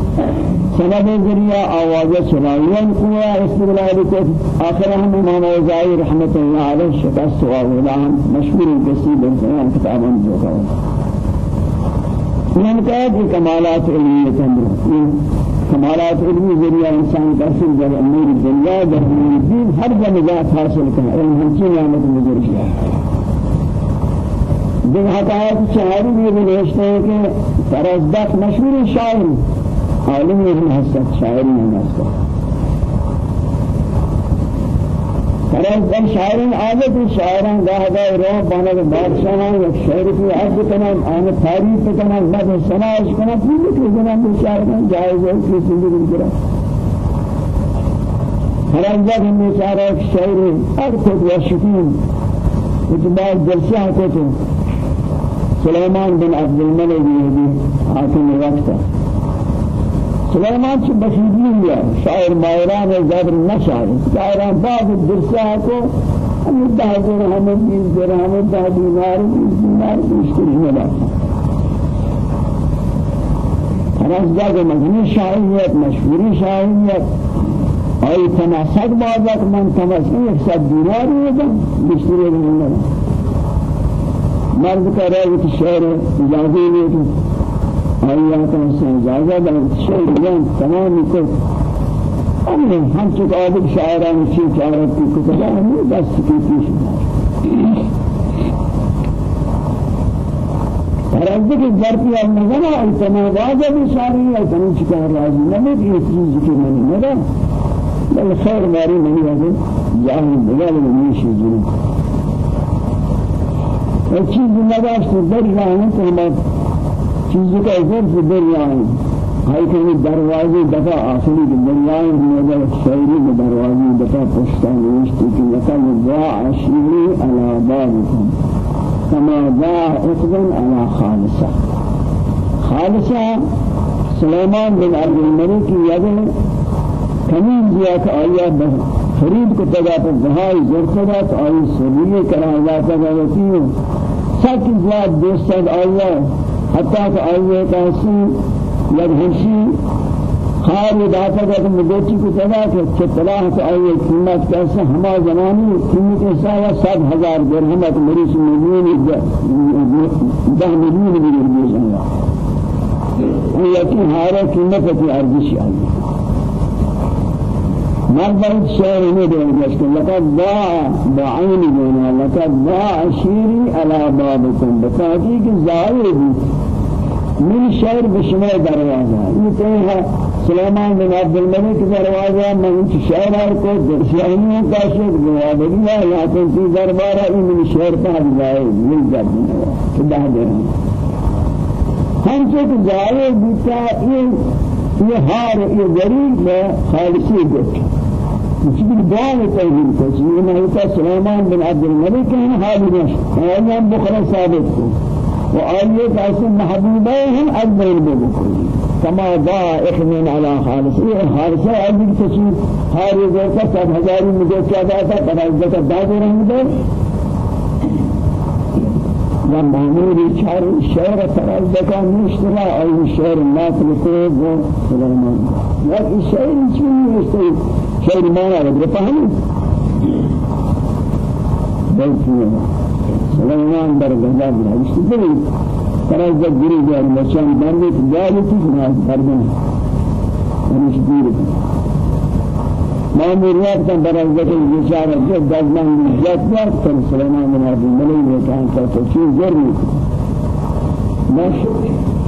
سند ذریعہ آواز سنائیان کو استدلال کو آخر ہم امام اوزائی رحمت اللہ علیہ شکست و مشہور کسی بن کتابان جو کہا من کہا کہ کمالات علمیت ہم کمالات انسان کا سر در امور دنیا در امور دین ہر جنجات حاصل کرنا علم ہمچی نعمت مجر کیا دن حقائق شاعری بھی نوشتے ہیں کہ فرزدق مشہور شاعر عالم علم حسد شاعری ہم حسد فرض ان شاعران عادت شاعران گاه رو بانا بادشاہ یک شعر کی عرض کنن آن تعریف کنن مد سناش کنن پوری کہ جنان شاعران جائز ہے کہ زندگی کرا فرض جب ہم بیچارہ ایک شعر ارتد و شکون اتباع جلسہ کو سليمان بن عبد الملك يهدي حاكم وقته سلیمان چه بخیدی یا؟ شاعر مایران زبر نشاعر شاعران بعض درسا کو ہم ده درهم بیس درهم ده دینار بیس دینار بیشتری نباشد خلاص جاگ مجنی شاعریت مشهوری شاعریت. آئی تناسد بازد من تمسکی یک صد دینار میدم بیشتری نباشد مرد کا رأی شعر اجازه لیکن آیات سے اجازت ہے شیئن تمام کو ہم ہم تو عادت شاعران کی چارت کی کتاب ہم بس کی پیش فرض کی ظرفی النظر اعتماد بھی شاری ہے تم چکا راضی نہ میں یہ چیز کی میں نہ بل خیر ماری نہیں ہے جان بغیر نہیں شي جن چیز نہ داشت در جان تو چیز کا ظرف دنیا ہے ہائی کہ دروازے دفع آخری دنیا میں شعری دروازے دفع پشتان نوشتی کہ یقل ضاع شیری على بابكم كما ضاع اقبل على خالصة. خالصة سليمان بن عبد الملك يدن کمین دیا کہ آیا خرید کو تگا پر بہائی زرسدت آئی سبیلی کرا جاتا گا وکیو سچ زیاد دوستد آیا حتى کہ کاسی یک ہنشی خار داتا کہ مدوچی کو تدا کہ چطلاح کہ آئیے قیمت کیسا ہما زمانی قیمت ایسا ہے سات ہزار درہمت مریس ملیون دہ ملیون بھی رمیز اللہ یقین ہارا قیمت کی ارزش آئیے مرد شعر میں دیں گے لقد ضاع بعين بنا. لقد ضاع شيري على بابكم. بتاكيد ظاهر من شعر یہ کہیں ہے سلیمان بن عبد الملك دروازه. من شعر کو درسیانی کا شعر گوادی ہے یا کی دربارہ من شعر کا جائے مل جاتی ہے خدا دے ہم سے جائے بیتا یہ یہ ہار یہ غریب ہے خالصی گٹ مشكل دعاء تهين تسمين هيك سليمان بن عبد الملك كان حاضر أيام بخرى ثابت وآية قاسم محبوبين أجمل بذكر كما ضاع إخمين على خالص. إيه خالصة أجل تسمين هاري ذلك سب هزاري مجھے داتا بنازدت دادو رہنگے و معمولی چار شعر تراز دکا نشترا أي شعر شعر چون نشترا شعر مانا بدر فهمي بلکہ سلیمان بر غزاب ہے اس لیے تراز جب گری جا مچان بندے تو جاری تھی نہ پردن ہمش دیر ماموریات کا برازت اشارہ جو دزمان جات جات کر سلیمان بن عبد نے کہا کہ چیز ضروری ماشاء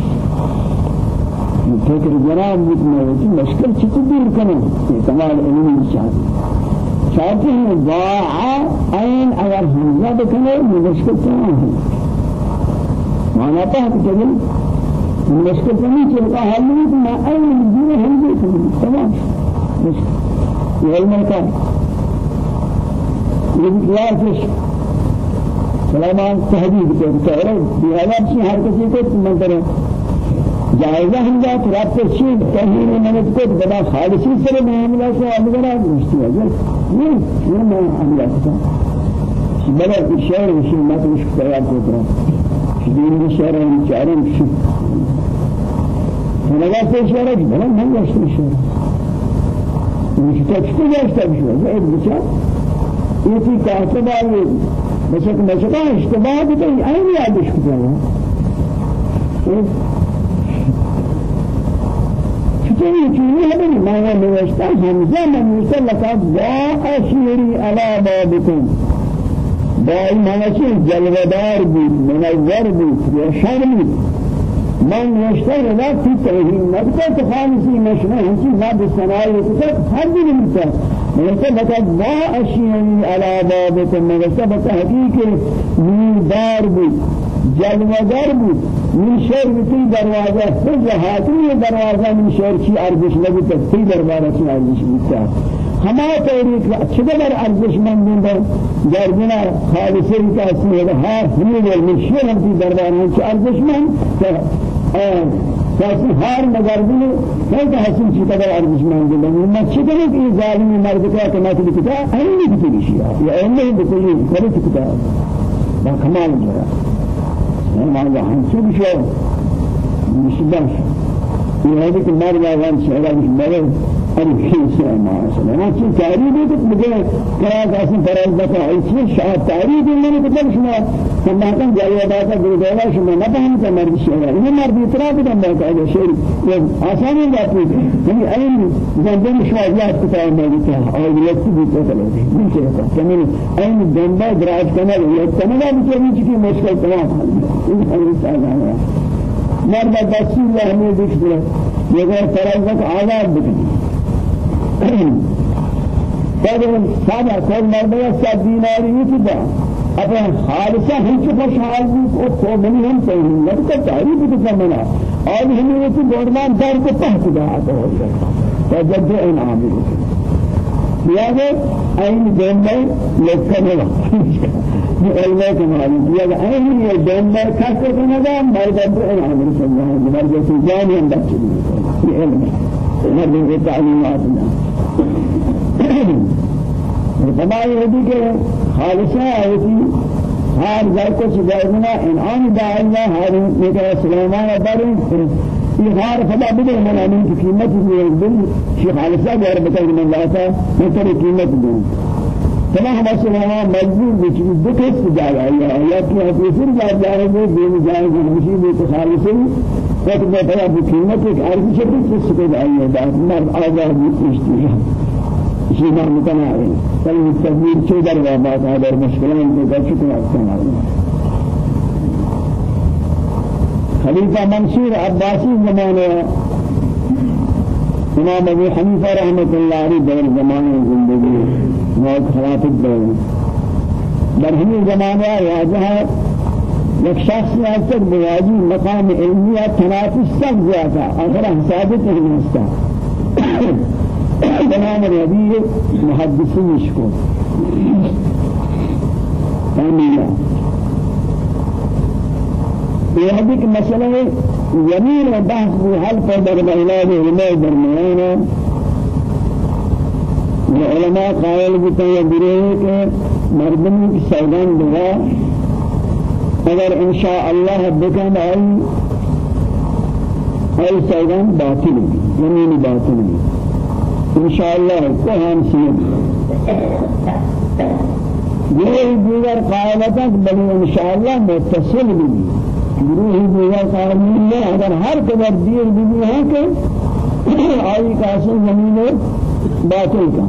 فکر جناب مطمئن ہے مشکل چیز دور کرنا کمال علمی شاہد شاہد ہیں ضاع عین اگر حمزہ بکنے مشکل تمام ہے مانا ہے کہ مشکل تمام چلتا حل نہیں تو میں عین دور حمزہ کرنا تمام مشکل. یہ علم کا یہ قیاس سلامان تحدید کرتا ہے بہذا سے ہر کسی کو منتر جائزہ ہم جا رات پر چیز تحریر نمت کو بڑا خالصی سے معاملہ سے آمدنا مشتی ہے یہ یہ میں عملہ کرتا بڑا شعر وشی مات مش تیار کو کرا دین شعر ہم چاروں شی فلگا سے شعر ہے بڑا نہیں ہے۔ شعر مش تکتے جاشتا بشو ہے ایک بچا یہ تھی کاتب آئے بشک مشکا اشتباہ بھی تو این یادش کتا ہے چنین چیزی ہمیں مانا نوشتا حمزہ منوسا لقد ضاع شیری علا بابکم بائی مانا چیز جلودار بود منور بود روشن بود من يشتغل لا في توحيد نبتة خالصي مشروع هنسي ما بالسنائي وكتب حد نمتا مرتبة ما أشياء على بابكم مرتبة حقيقة من دار بي جلوگر بود. من شهر بتی دروازه خود حاکمی دروازه من شهر چی ارزش لگی تفتی درباره چی ارزش بیتا ہما طریق چگہ در ارزش من دیندر جرگنا خالصی کا اصلی ہے ہاں ہمی ول من شهر ہم تی درباره چی ارزش من؟ کسی هار مگردی نہیں کہ حسن چی قدر ارزش من دیندر من چی قدر ای ظالمی مرد کا کہ میں کتا اینی بکلی شیعہ یا اینی بکلی کلی کتا با کمال جرا ما هم شو بشو مش باش يهدي كمار ما وان شعر مش بره أنا في شيء ما أصلا أنا شيء تعريب يقول مجرد كلام أصلا فرز بس أي شيء تعريب اللي بتقول شنو كما كان جاي هذا جريدة شنو ما فهم كمار الشعر إنه مار بيترا كده ما كان شيء آسان لا تقول يعني أين جنب مش واجد كتاب ما بيتها أو يلتقي بيتها من شيء كمان أين جنب دراج كمان يلتقي ما بيتها شيء مشكلة تمام إيه مرد دستی لحمی بکره یه فرزت آزاد بکنی بعد ساده کل مرد صد دیناری کدا اپنا خالصہ ہم سے خوشحال بھی کو تو منی ہم صحیح نہیں تو تعریف تو منا اور ہمیں وہ تو گورمان دار کو تحت دا آتا ہو جائے فجد انعام بھی لہذا این دین میں لکھنے وقت علمه كمالي يا أهل الجنة كسر كندا مرد أنا عمر سبحانه مرد سجاني عند في علمه مرد في تعليماتنا فما يهدي کے خالصہ آیتی ہر جائے کو سجائنا انعام دا اللہ ہر میرا سلیمان ابارن إظهار فلا بدل من الدين شيخ على السابع ربطة من الله تعالى من قيمة الدين تمام مسئلہ مجبور بچی دکھت جایا یا یا کہ حدیثر جا جائے گے دین جائے گے ہمشی بھی تو خالصی وقت میں بڑا بقیمت ایک عرض سے سکت آئی ہے بات مرد آزاد بکشتی ہے اسی بار متناعی کل تدبیر چه در آدر مشکلان کو در شکل اکسان آئی خلیفہ منصور عباسی زمانے امام ابو حنیفہ رحمت اللہ علیہ دور زمانے زندگی موت خلاف الدولة در همین زمانه واجه یک شخص اکثر بواجی مقام علمیت تنافس سب زیادہ آخر ثابت نہیں ہستا بنام ربی محدثین کو آمین. یہ ہے کہ مسئلہ یمین و بحث حل پر در مہلاد علماء درمیان علماء قائل بتا یا گروہ کے مردم کی سیدان دعا اگر انشاء اللہ بکن آئی آئی سیدان باطل زمین باطل انشاء اللہ کو ہم سنیں گروہ دیگر قائلتا بلی انشاء اللہ متصل بھی گروہ دیگر قائلتا اگر ہر قدر دیر بھی ہے کہ آئی کاسی زمین باطل کا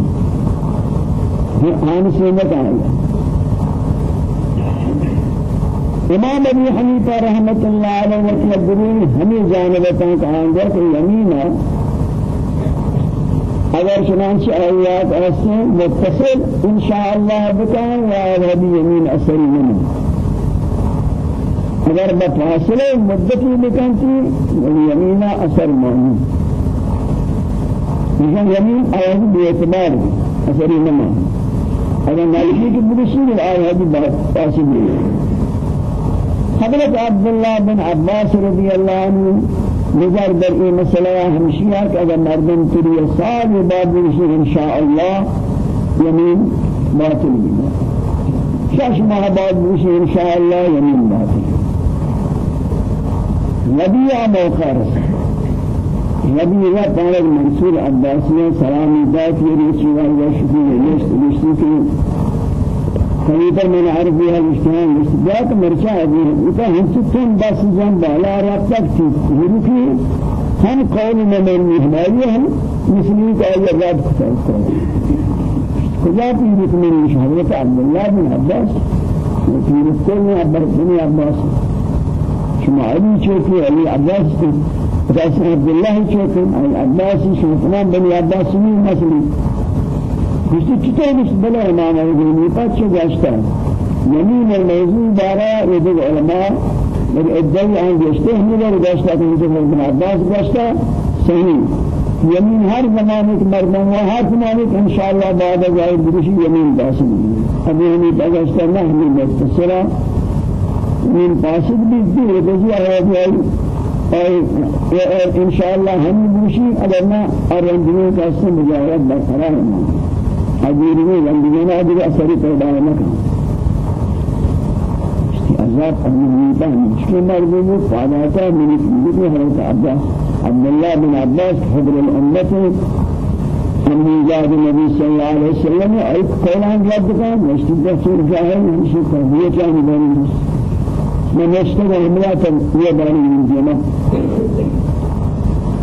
آن سنت آئے إمام ابی حنیفہ رحمت اللہ علیہ وسلم ہمیں جانبتاں کہاں گا کہ یمینا اگر چنانچہ آیات ایسے متصل انشاءاللہ بکائیں یا ربی یمین اثری منی اگر بفاصلے مدتی بکنتی یمینا اثر معنی لیکن یمین آیات بے اعتبار اثری نمانی اگر مالکی کی برسول قاسم حضرت عبد الله بن عباس رضي الله عنه نظر در این مسئله همشیه که اگر مردم تری سال بعد برسول ان شاء الله یمین باطل میده شش ماه بعد برسول ان شاء الله یمین باطل نبی موقع رسول نبی و پارک منصور عباسی سلامی داد یہ ریچی و یشفی یشت یشتی کی خلیفہ من عربی ہے اشتہان اشتباک مرچا ہے اتا ہم ستن بس جن بالا یہ کی. ہم قول میں ہماری ہم مسلم کا یہ رد کرتا ہے. خدا کی رکن شہادت عبداللہ بن عباس وفي رسول عبد بن عباس. شما علي شوكي علي عباس رأس عبد الله شوكي علي عباس شما فلان بني عباس مين مثلي مشتی چطور مش بلا امام ابن پاک چه گشته یمین الموضوع دارا رد علماء من ادعی آن گشته همی گشته که اینجا ابن عباس گشته صحیح یمین هر زمانه که مردم و هر زمانه که انشاءالله بعد از آئی برشی یمین داشت ابھی ہمیں بگشتہ نہ ہمیں مختصرہ من قاصد بھی دور بزی آیات آئی اور انشاءاللہ ہم بوشی اگر نہ اور رنجنوں کا سے مجاورت برقرار ہوں حضور میں رنجنوں نے ادھر اثری پیدا نہ کریں عذاب أمنيتا مشكلة مرموم فعلاتا من في حضرت عبد الله بن عباس حضر الأمة. من جاد النبي صلى الله عليه وسلم. أي قولان رد رسول جاهل. مشتد هي كان بني من امرأة هي بني من جنة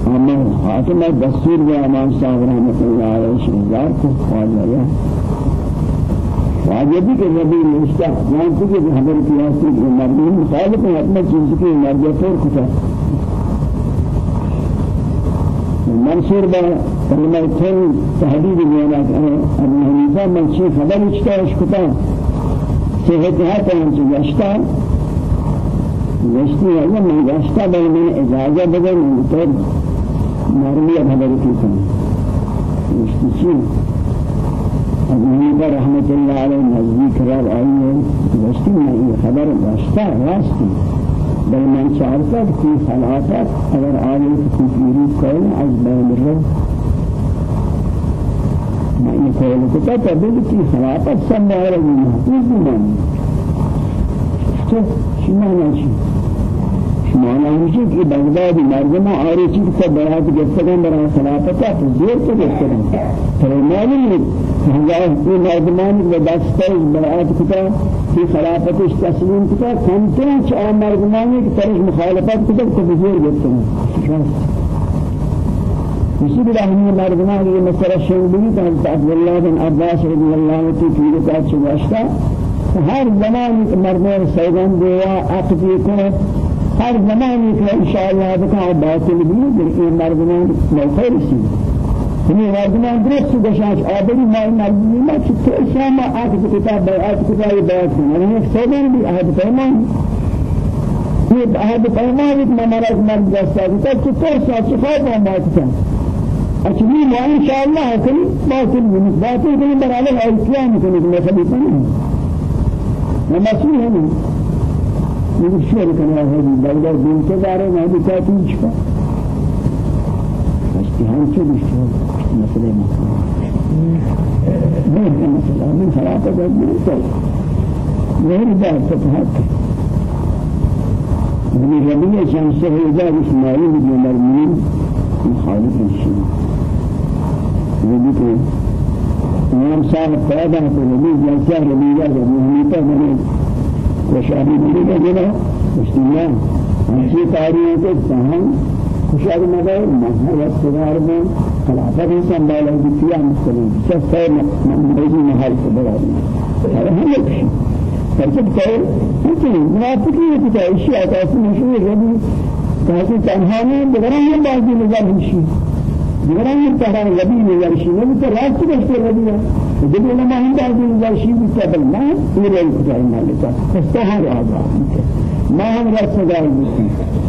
أما حاتم دستور وامام صاحب رحمة الله عليه شهزار کو قال يا واجبی کہ نبی مشتاق جانتے کہ ہمارے قیاسی مرد مخالف ہے اپنا چیز کی مرد فور کتا منصور با کلمه تن میاند أبو حنیفه من چی خبر اچتاش کتا. صحت من گشتا. گشتی یا من گشتا بل من اجازه بده من تو مرمی خبر کی کنم گشتی چی؟ ابو حنیفه رحمت الله علیه نزدیک راب آئیه گشتی من خبر گشتا راستی۔ بل من شعرت في خلافات اگر آمن في يريد كون از بين الرب ما يقول كتا تبدو في خلافات سمع رجل محفوظ من شو معنى شو معنى ہمشی کہ بغداد مردم آرے چیز کا برات گفتگان برای خلافت ہے زور سے گفتگان. تو ہے ہزار یہ مردمان کے دستے برات کتا کہ خلافت تسلیم کتا. کم تر چا مردمان کی طرف مخالفت کتا تو زور گفتگان. اسی بلا ہمیں مردمان یہ مسئلہ شنگلی کہ حضرت عبداللہ بن عباس رضی اللہ عنہ کی پیرے کا چواشتا ہر زمان مردمان سیدان دیا عقدی کنت ہر زمانی کہ انشاءاللہ بکا باطل بھی در این مردمان موقع رسی ہمیں مردمان درست گشاش آبری مائی مردمی ما چھتے اسلام آت کتاب بیعات کتاب بیعات کرنا ہمیں ایک سوگن بھی عہد پیمان. یہ عہد پیمان ایک ممرات مرد جستا کتا چھتے سا چخواب ہم بات کتا اچھلی ما انشاءاللہ کلی باطل بھی باطل بھی برالہ ایسیان کنی کہ میں خلیفہ نہیں مسئول ہے يقول شو كنا هذه بلد بنت داره ما بتاتي شو اجتهاد شو بيشتغل مثلا ما. مثلا من ثلاثة بلد غير ذلك فتحت من ربيع شمسه إذا إسماعيل بن مرمين مخالف الشيء وذكر امام صاحب پیدا تو نبی جیسا نبی یا نبی ہمیتا بنے وشاری میری بجنا مشتیاں ہمشی تاریخ کے سہن خوشار مگر مہارت سوار میں خلافت سنبھالا کی کیا مسلم سب سے ممبئی محل سے بڑا ہے ہم ایک فرض کرو کہ منافقی ہے کہ اشیاء کا مشہور ہے کہ تنہا نہیں بغیر یہ بات بھی نظر ہمشی دیگران ترى لبي نجارشي نبي تراس كده لبي جب لما هم بعد نجارشي بتقبل ما يرى الكتاب مالك استهار هذا ما هم راس نجار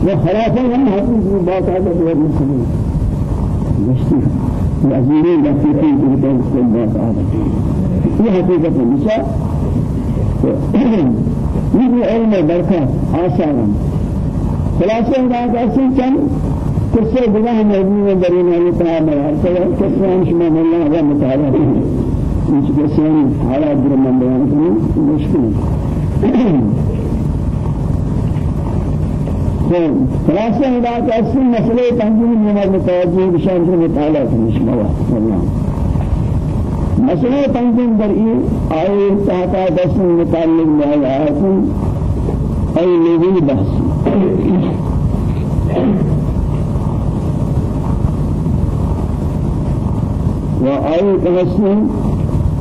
وخلافا هم حقيقي بات هذا غير مسلم مشتي العزيزين لفيفين بهذا الباب هذا هي حقيقة النساء يجي علم بركات آثارا خلاصة هذا أصلا كان قصة بلا موضوع درين على تعالى كسران شما الله هذا متعالى مش كسران على در من بيان مشكلة خلاصة إذا كأسل مسألة تنجيم من المتوجه بشأن في متعالى مش موا والله. مسألة تنجيم درئي آية تحت دس متعلق بآيات أي لذي بحث. وآية تغسل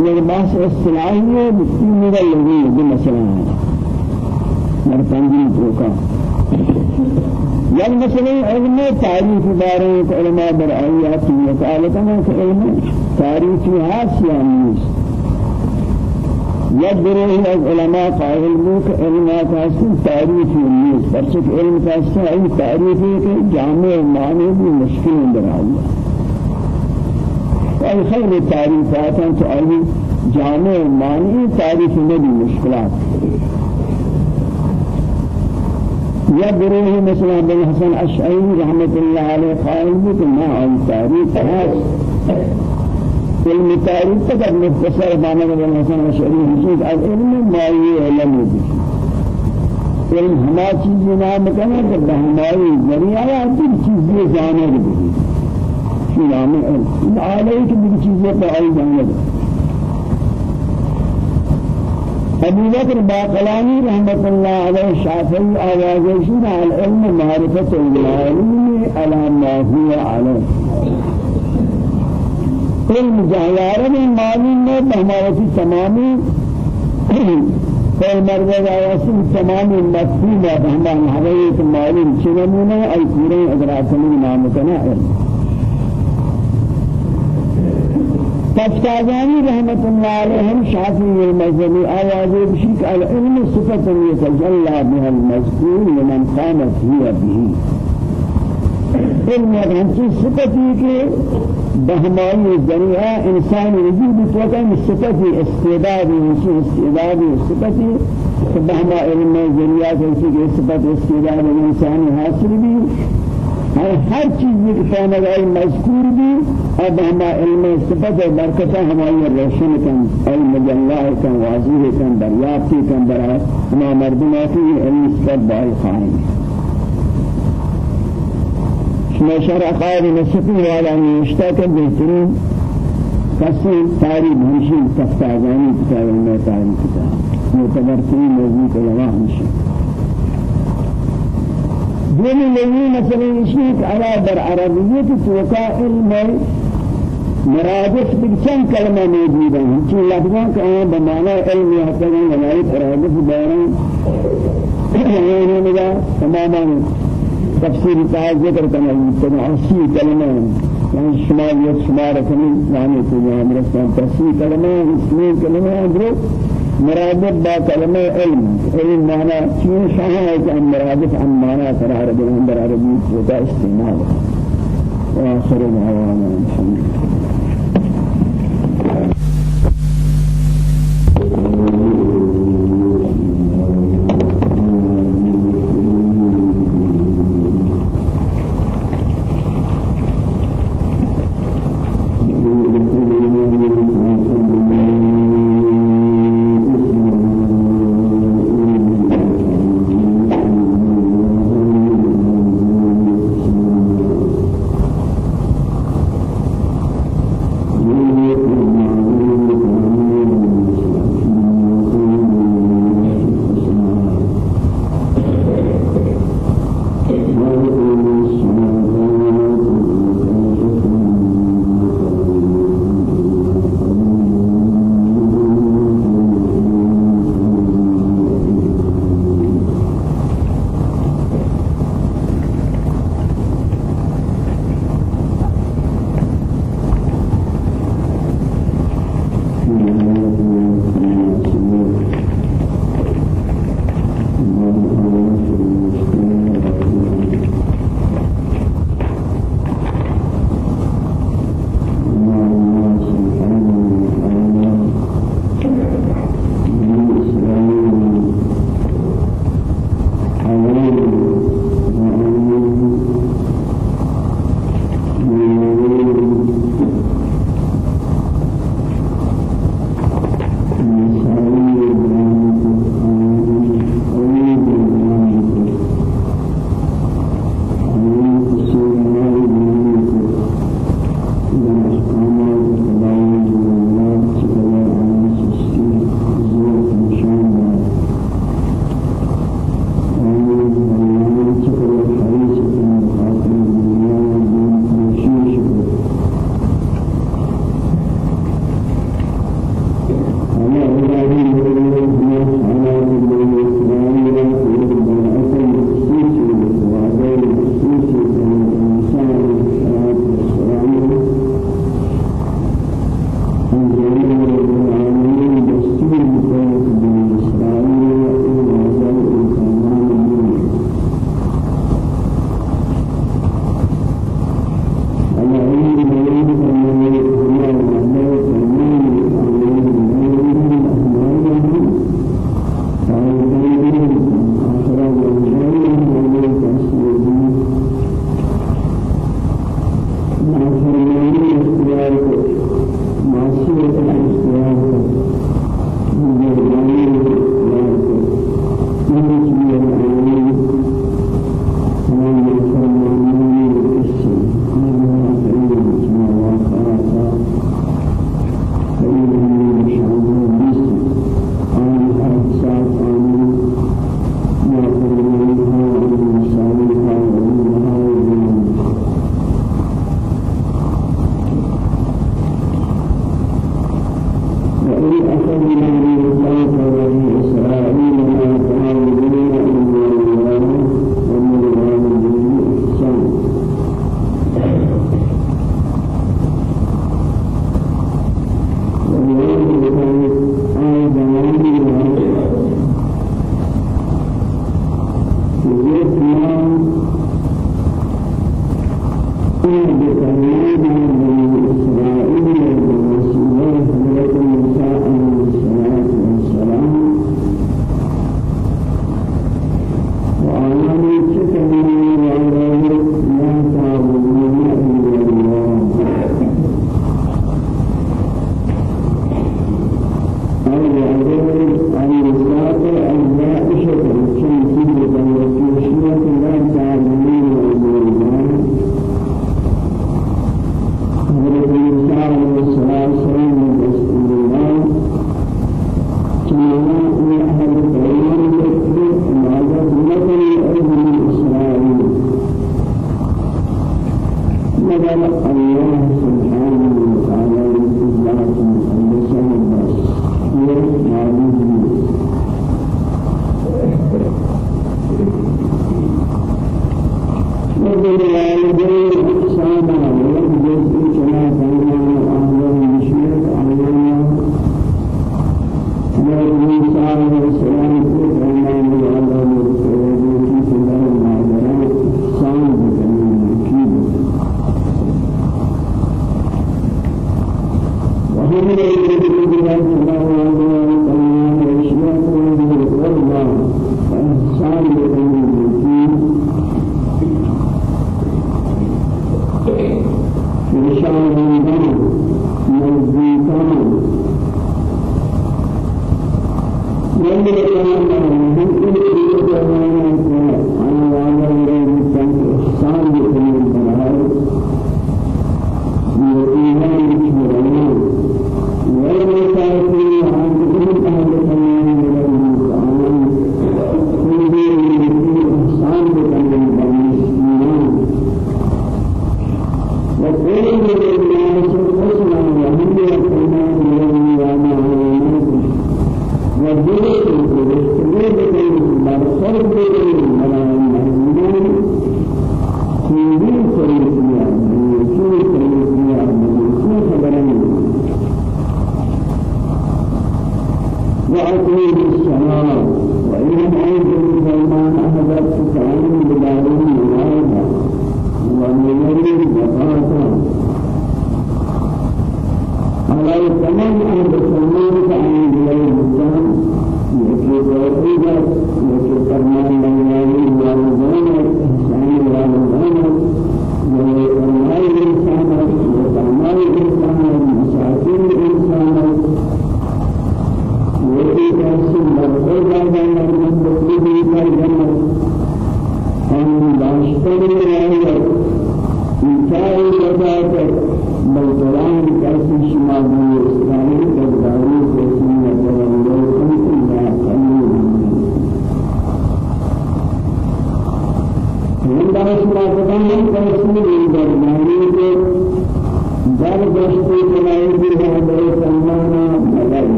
للباس السلعية بسم الله الذي بمثلا مرتنجي بروكا يعني مثلا علم تعريف بارے علماء بر آیات کی مثال کنا کہ علم تعریف ہاس یا نیس يدرون العلماء قائل بك علم كاسن تعريف الناس برشك علم كاسن أي تعريف جامع معنی بھی مشکل در أي خير التعريفات أن تعرف جامع معنی تعريف نبي مشكلات یا گروه مثلا بن حسن اشعری رحمت الله علیه قائل بود ما عن تاریخ هست علم تاریخ فقط مختصر بانا بن حسن اشعری حسید از علم مالی علم بود. علم ہما چیزی نام کنا کہ ہماری ذریعہ یا دل چیزی جانے بھی نام علم علیہ کی دل چیزیں پر آئی جانے بھی أبو بكر باقلاني رحمة الله عليه شافعي آوازشين على العلم معرفة المعلوم على ما هو عليه. علم جهلار من معلوم میں ہمارا تمامی. آیاسی تمامی مفہوم ہے ہمارا حقیقت معلوم چنمونہ ای پورے ادراکلی نام کنا علم تفتازانی رحمت الله عليهم شافعي المذهبي آواز بشيك العلم صفة يتجلى بها المذكور لمن قامت هي به علم هنچی صفتی کہ بہمائی ذریعہ انسان وجود توقع صفتی استعداد ہنچی استعداد صفتی بہما علم ذریعہ ہنچی کہ صفت استعداد انسان حاصل بھی ہر چیز کی فہم ہے مذکور بھی آب ہم علم صفت برکت ہماری روشن کن ای مجلہ کن واضح کن دریافتی کن برا ہم مردمہ کی علم صفت بائی خائن شما شرع قائد نسفی والا نوشتا کہ بہترین کسی تاریخ ہمشی تفتازانی کتاب علم تاریخ کتاب معتبر ترین موضوع علماء ہمشی دون لغوی مثلا اشیت علا در عربیت توقع علم مرادف بچن کلمہ موجود ہیں چون کا بمعنى علم يحتاج ہماری مرادف بیان یعنی مجھا تماما تفسیر کا ذکر کرنا اسی کلمہ شمال يد شمال كمين يعني تجاه مرسان تفسير كلمة اسمين كلمة أدرك مرادف با کلمه علم. علم معنی چین شاه ہے کہ مرادف عن معنی قرار دیں در عربی ہوتا استعمال واخر دعوانا الحمد لله